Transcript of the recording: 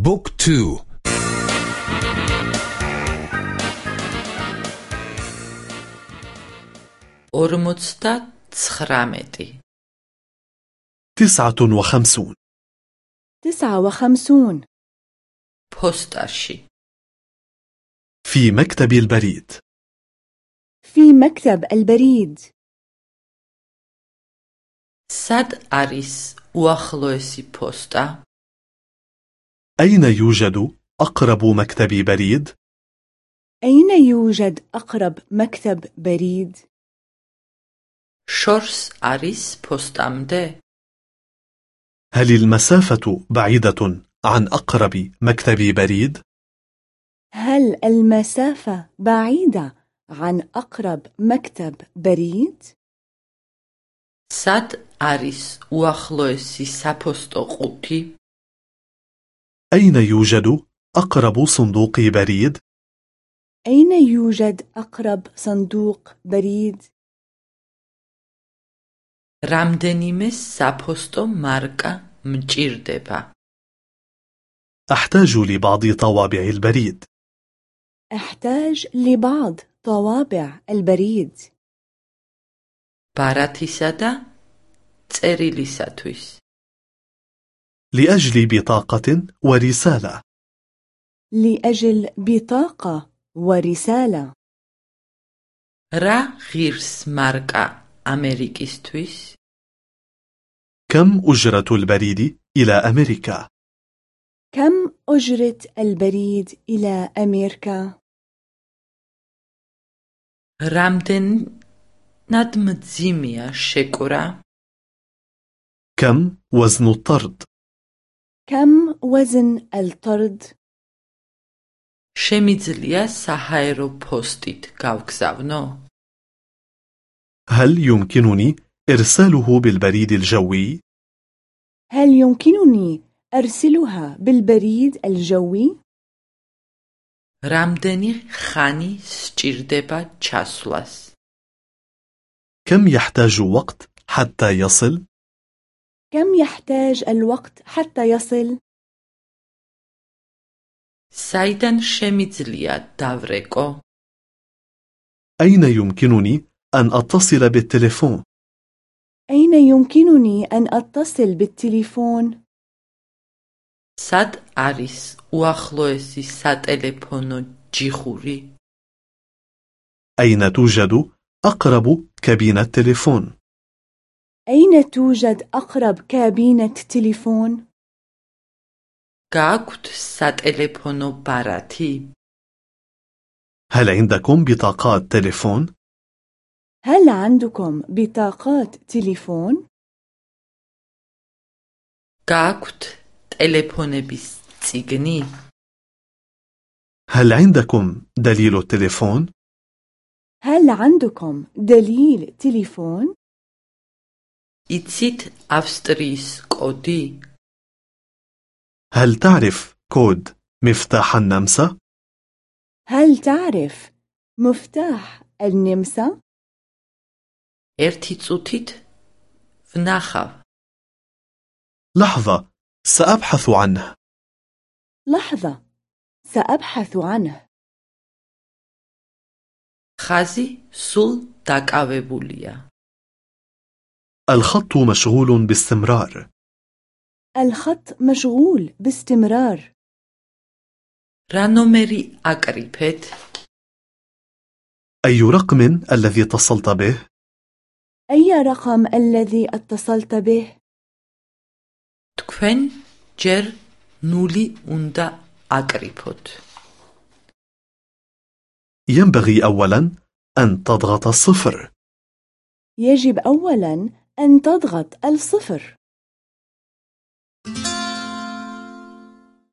book two. ორმოცდაცხრამეტი تسعة وخمسون. تسعة وخمسون. ფოსტაში في مكتب البريد. في مكتب البريد. ساد أريس وخلوسي بوستا. أين يوجد أقرب مكتب بريد؟ أين يوجد أقرب مكتب بريد؟ شورس أريس بوستامده هل المسافة بعيدة عن أقرب مكتب بريد؟ هل المسافة بعيدة عن أقرب مكتب بريد؟ ساد أريس وأخلوسي سابوستو قوتي أين يوجد أقرب صندوق بريد؟ أين يوجد أقرب صندوق بريد؟ რამდენიმე საფოსტო მარკა მჭირდება أحتاج لبعض طوابع البريد أحتاج لبعض طوابع البريد ბარათისა და წერილისათვის لأجل بطاقة ورسالة لأجل بطاقة ورسالة რა ღირს მარკა ამერიკისთვის كم أجرة البريد إلى أمريكا؟ كم أجرة البريد إلى أمريكا؟ რამდენად მძიმეა შეკვრა كم وزن الطرد؟ كم وزن الطرد؟ შემიძლია საჰაერო ფოსტით გავგზავნო هل يمكنني إرساله بالبريد الجوي؟ هل يمكنني أرسلها بالبريد الجوي؟ რამდენი ხანი სჭირდება ჩასვლას كم يحتاج وقت حتى يصل؟ كم يحتاج الوقت حتى يصل؟ საიდან შემიძლია დავრეკო أين يمكنني أن أتصل بالتليفون؟ أين يمكنني أن أتصل بالتليفون؟ სად არის უახლოესი სატელეფონო ჯიხური أين توجد أقرب كابينة تليفون؟ أين توجد أقرب كابينة تليفون؟ გააქვთ სატელეფონო ბარათი هل عندكم بطاقات تليفون؟ هل عندكم بطاقات تليفون؟ გააქვთ ტელეფონების წიგნი هل عندكم دليل التليفون؟ هل عندكم دليل تليفون؟ იცით ავსტრიის კოდი هل تعرف كود مفتاح النمسا؟ هل تعرف مفتاح النمسا؟ ერთი წუთით ვნახავ لحظة سأبحث عنه لحظة سأبحث عنه ხაზი სულ დაკავებულია الخط مشغول باستمرار. الخط مشغول باستمرار. رانومري اكريبت أي رقم الذي اتصلت به؟ أي رقم الذي اتصلت به؟ تكفن جر نولي أوندا اكريبوت ينبغي أولا أن تضغط الصفر يجب أولا أن تضغط الصفر.